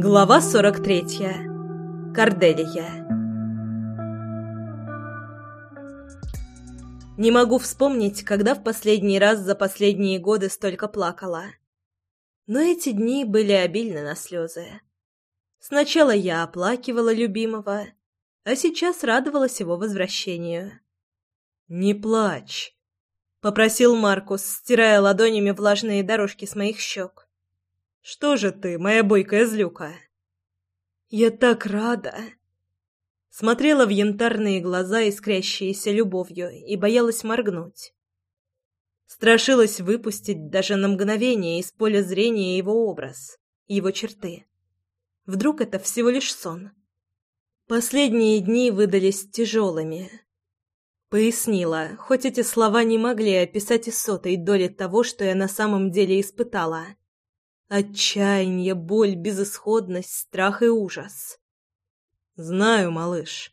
Глава 43. Корделия. Не могу вспомнить, когда в последний раз за последние годы столько плакала. Но эти дни были обильны на слезы. Сначала я оплакивала любимого, а сейчас радовалась его возвращению. «Не плачь», — попросил Маркус, стирая ладонями влажные дорожки с моих щек. Что же ты, моя бойкая злюка? Я так рада. Смотрела в янтарные глаза, искрящиеся любовью, и боялась моргнуть. Страшилась выпустить даже на мгновение из поля зрения его образ, его черты. Вдруг это всего лишь сон. Последние дни выдались тяжелыми. Пояснила, хоть эти слова не могли описать и сотой доли того, что я на самом деле испытала. Отчаяние, боль, безысходность, страх и ужас. «Знаю, малыш».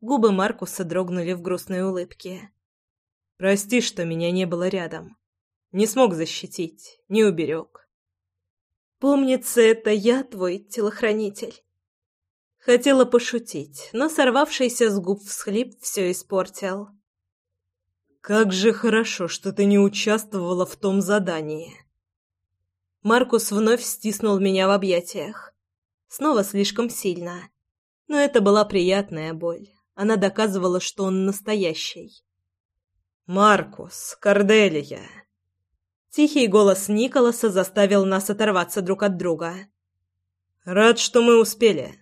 Губы Маркуса дрогнули в грустной улыбке. «Прости, что меня не было рядом. Не смог защитить, не уберег». «Помнится, это я твой телохранитель». Хотела пошутить, но сорвавшийся с губ всхлип все испортил. «Как же хорошо, что ты не участвовала в том задании». Маркус вновь стиснул меня в объятиях. Снова слишком сильно. Но это была приятная боль. Она доказывала, что он настоящий. «Маркус, Корделия!» Тихий голос Николаса заставил нас оторваться друг от друга. «Рад, что мы успели».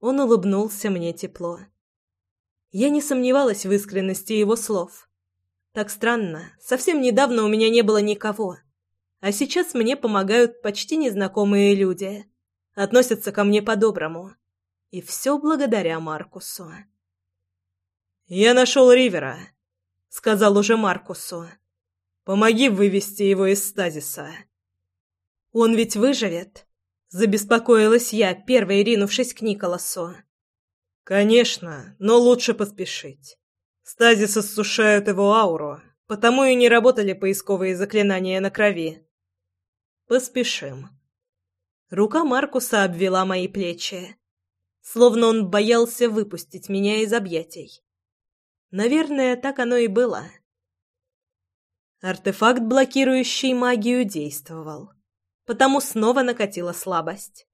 Он улыбнулся мне тепло. Я не сомневалась в искренности его слов. Так странно, совсем недавно у меня не было никого а сейчас мне помогают почти незнакомые люди. Относятся ко мне по-доброму. И все благодаря Маркусу. «Я нашел Ривера», — сказал уже Маркусу. «Помоги вывести его из стазиса». «Он ведь выживет?» — забеспокоилась я, первой ринувшись к Николасу. «Конечно, но лучше поспешить. Стазис иссушают его ауру, потому и не работали поисковые заклинания на крови. Поспешим. Рука Маркуса обвела мои плечи, словно он боялся выпустить меня из объятий. Наверное, так оно и было. Артефакт, блокирующий магию, действовал, потому снова накатила слабость.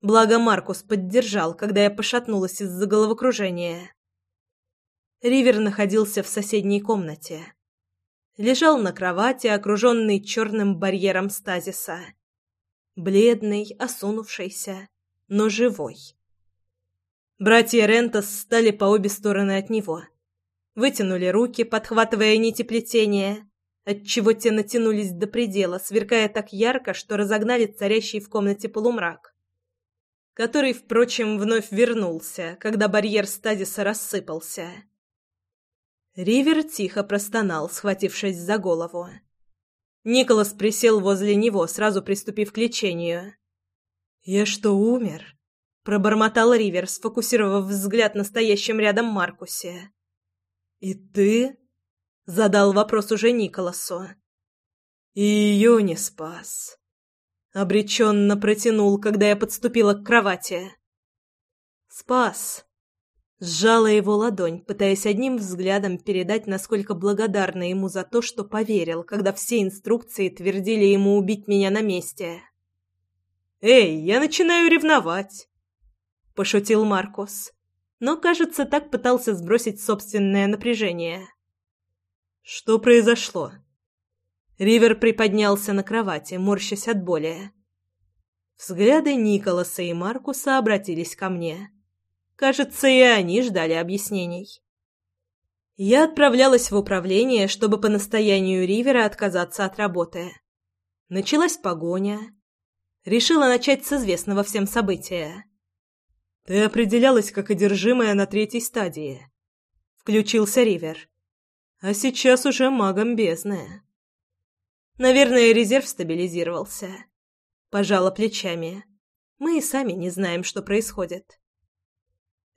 Благо Маркус поддержал, когда я пошатнулась из-за головокружения. Ривер находился в соседней комнате лежал на кровати, окруженный черным барьером стазиса. Бледный, осунувшийся, но живой. Братья Рентос стали по обе стороны от него. Вытянули руки, подхватывая нити плетения, отчего те натянулись до предела, сверкая так ярко, что разогнали царящий в комнате полумрак, который, впрочем, вновь вернулся, когда барьер стазиса рассыпался. Ривер тихо простонал, схватившись за голову. Николас присел возле него, сразу приступив к лечению. «Я что, умер?» — пробормотал Ривер, сфокусировав взгляд на стоящем рядом Маркусе. «И ты?» — задал вопрос уже Николасу. «И ее не спас». Обреченно протянул, когда я подступила к кровати. «Спас», Сжала его ладонь, пытаясь одним взглядом передать, насколько благодарна ему за то, что поверил, когда все инструкции твердили ему убить меня на месте. «Эй, я начинаю ревновать!» – пошутил Маркус, но, кажется, так пытался сбросить собственное напряжение. «Что произошло?» Ривер приподнялся на кровати, морщась от боли. Взгляды Николаса и Маркуса обратились ко мне. Кажется, и они ждали объяснений. Я отправлялась в управление, чтобы по настоянию Ривера отказаться от работы. Началась погоня. Решила начать с известного всем события. «Ты определялась как одержимая на третьей стадии», — включился Ривер. «А сейчас уже магом бездны». Наверное, резерв стабилизировался. Пожала плечами. Мы и сами не знаем, что происходит.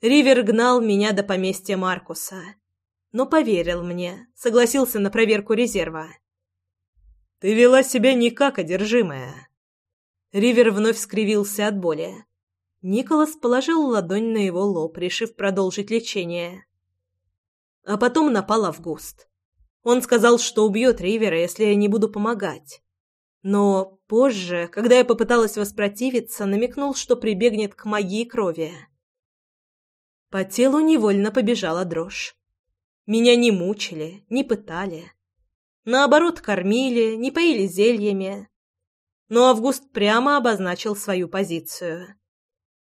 Ривер гнал меня до поместья Маркуса, но поверил мне, согласился на проверку резерва. «Ты вела себя не как одержимая». Ривер вновь скривился от боли. Николас положил ладонь на его лоб, решив продолжить лечение. А потом напал Август. Он сказал, что убьет Ривера, если я не буду помогать. Но позже, когда я попыталась воспротивиться, намекнул, что прибегнет к магии крови. По телу невольно побежала дрожь. Меня не мучили, не пытали. Наоборот, кормили, не поили зельями. Но Август прямо обозначил свою позицию.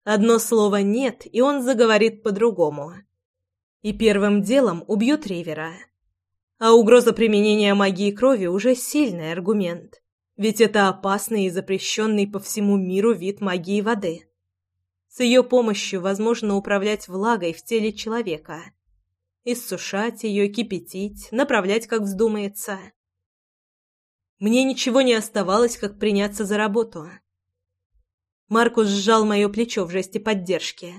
Одно слово «нет», и он заговорит по-другому. И первым делом убьет Ривера. А угроза применения магии крови уже сильный аргумент. Ведь это опасный и запрещенный по всему миру вид магии воды. С ее помощью возможно управлять влагой в теле человека. Иссушать ее, кипятить, направлять, как вздумается. Мне ничего не оставалось, как приняться за работу. Маркус сжал мое плечо в жесте поддержки.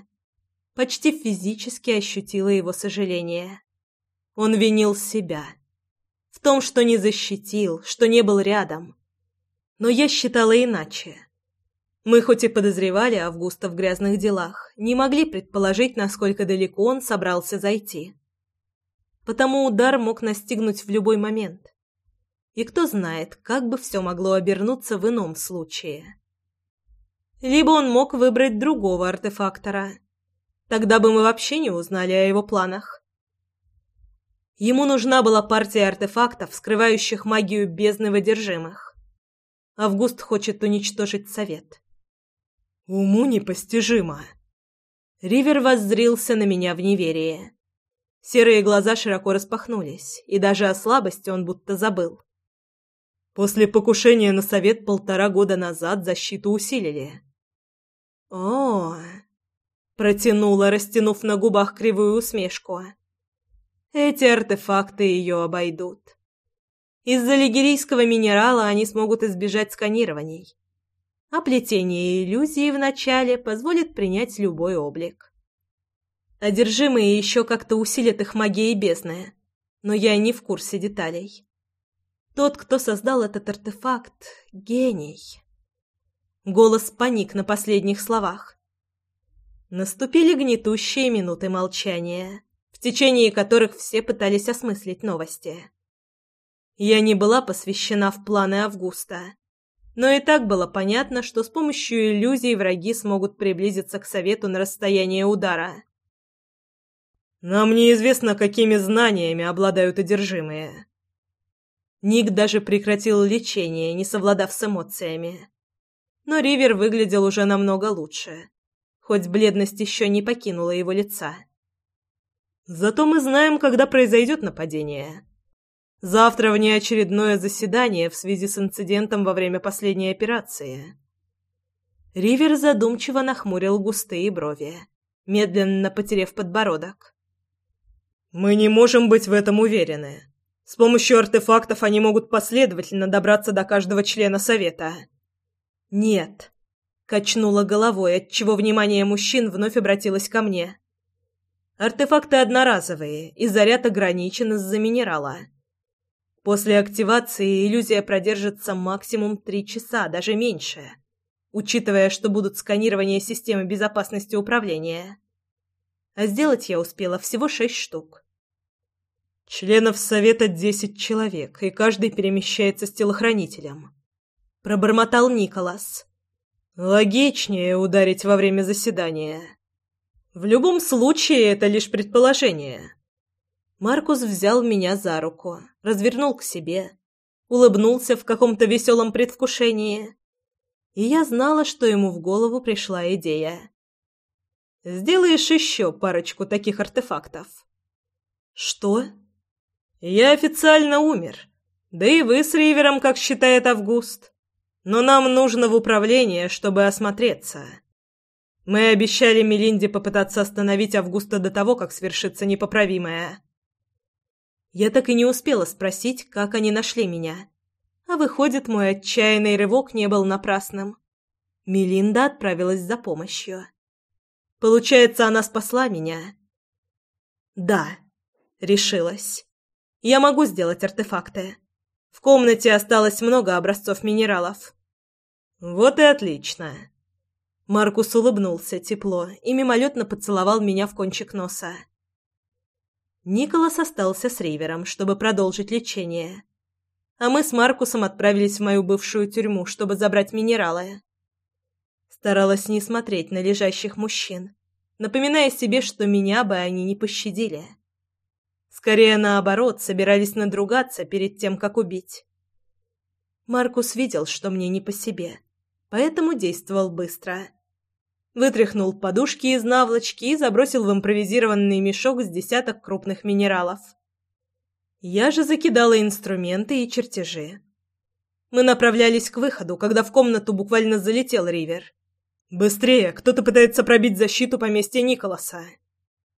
Почти физически ощутила его сожаление. Он винил себя. В том, что не защитил, что не был рядом. Но я считала иначе. Мы хоть и подозревали Августа в грязных делах, не могли предположить, насколько далеко он собрался зайти. Потому удар мог настигнуть в любой момент. И кто знает, как бы все могло обернуться в ином случае. Либо он мог выбрать другого артефактора. Тогда бы мы вообще не узнали о его планах. Ему нужна была партия артефактов, скрывающих магию бездны выдержимых. Август хочет уничтожить совет. Уму непостижимо. Ривер воззрился на меня в неверии. Серые глаза широко распахнулись, и даже о слабости он будто забыл. После покушения на совет полтора года назад защиту усилили. О, протянула, растянув на губах кривую усмешку. Эти артефакты ее обойдут. Из-за лигерийского минерала они смогут избежать сканирований. А плетение иллюзии вначале позволит принять любой облик. Одержимые еще как-то усилят их магией бездны, но я не в курсе деталей. Тот, кто создал этот артефакт, — гений. Голос паник на последних словах. Наступили гнетущие минуты молчания, в течение которых все пытались осмыслить новости. Я не была посвящена в планы Августа, но и так было понятно, что с помощью иллюзий враги смогут приблизиться к совету на расстояние удара. «Нам неизвестно, какими знаниями обладают одержимые». Ник даже прекратил лечение, не совладав с эмоциями но Ривер выглядел уже намного лучше, хоть бледность еще не покинула его лица. «Зато мы знаем, когда произойдет нападение. Завтра внеочередное заседание в связи с инцидентом во время последней операции». Ривер задумчиво нахмурил густые брови, медленно потеряв подбородок. «Мы не можем быть в этом уверены. С помощью артефактов они могут последовательно добраться до каждого члена Совета». «Нет», — качнула головой, отчего внимание мужчин вновь обратилось ко мне. «Артефакты одноразовые, и заряд ограничен из-за минерала. После активации иллюзия продержится максимум три часа, даже меньше, учитывая, что будут сканирования системы безопасности управления. А сделать я успела всего шесть штук». Членов совета десять человек, и каждый перемещается с телохранителем пробормотал Николас. Логичнее ударить во время заседания. В любом случае, это лишь предположение. Маркус взял меня за руку, развернул к себе, улыбнулся в каком-то веселом предвкушении. И я знала, что ему в голову пришла идея. «Сделаешь еще парочку таких артефактов». «Что?» «Я официально умер. Да и вы с Ривером, как считает Август. Но нам нужно в управление, чтобы осмотреться. Мы обещали Мелинде попытаться остановить Августа до того, как свершится непоправимое. Я так и не успела спросить, как они нашли меня. А выходит, мой отчаянный рывок не был напрасным. Мелинда отправилась за помощью. Получается, она спасла меня. Да, решилась. Я могу сделать артефакты. В комнате осталось много образцов минералов. Вот и отлично. Маркус улыбнулся тепло и мимолетно поцеловал меня в кончик носа. Николас остался с Ривером, чтобы продолжить лечение. А мы с Маркусом отправились в мою бывшую тюрьму, чтобы забрать минералы. Старалась не смотреть на лежащих мужчин, напоминая себе, что меня бы они не пощадили. Скорее наоборот, собирались надругаться перед тем, как убить. Маркус видел, что мне не по себе, поэтому действовал быстро. Вытряхнул подушки из наволочки и забросил в импровизированный мешок с десяток крупных минералов. Я же закидала инструменты и чертежи. Мы направлялись к выходу, когда в комнату буквально залетел Ривер. «Быстрее! Кто-то пытается пробить защиту поместья Николаса!»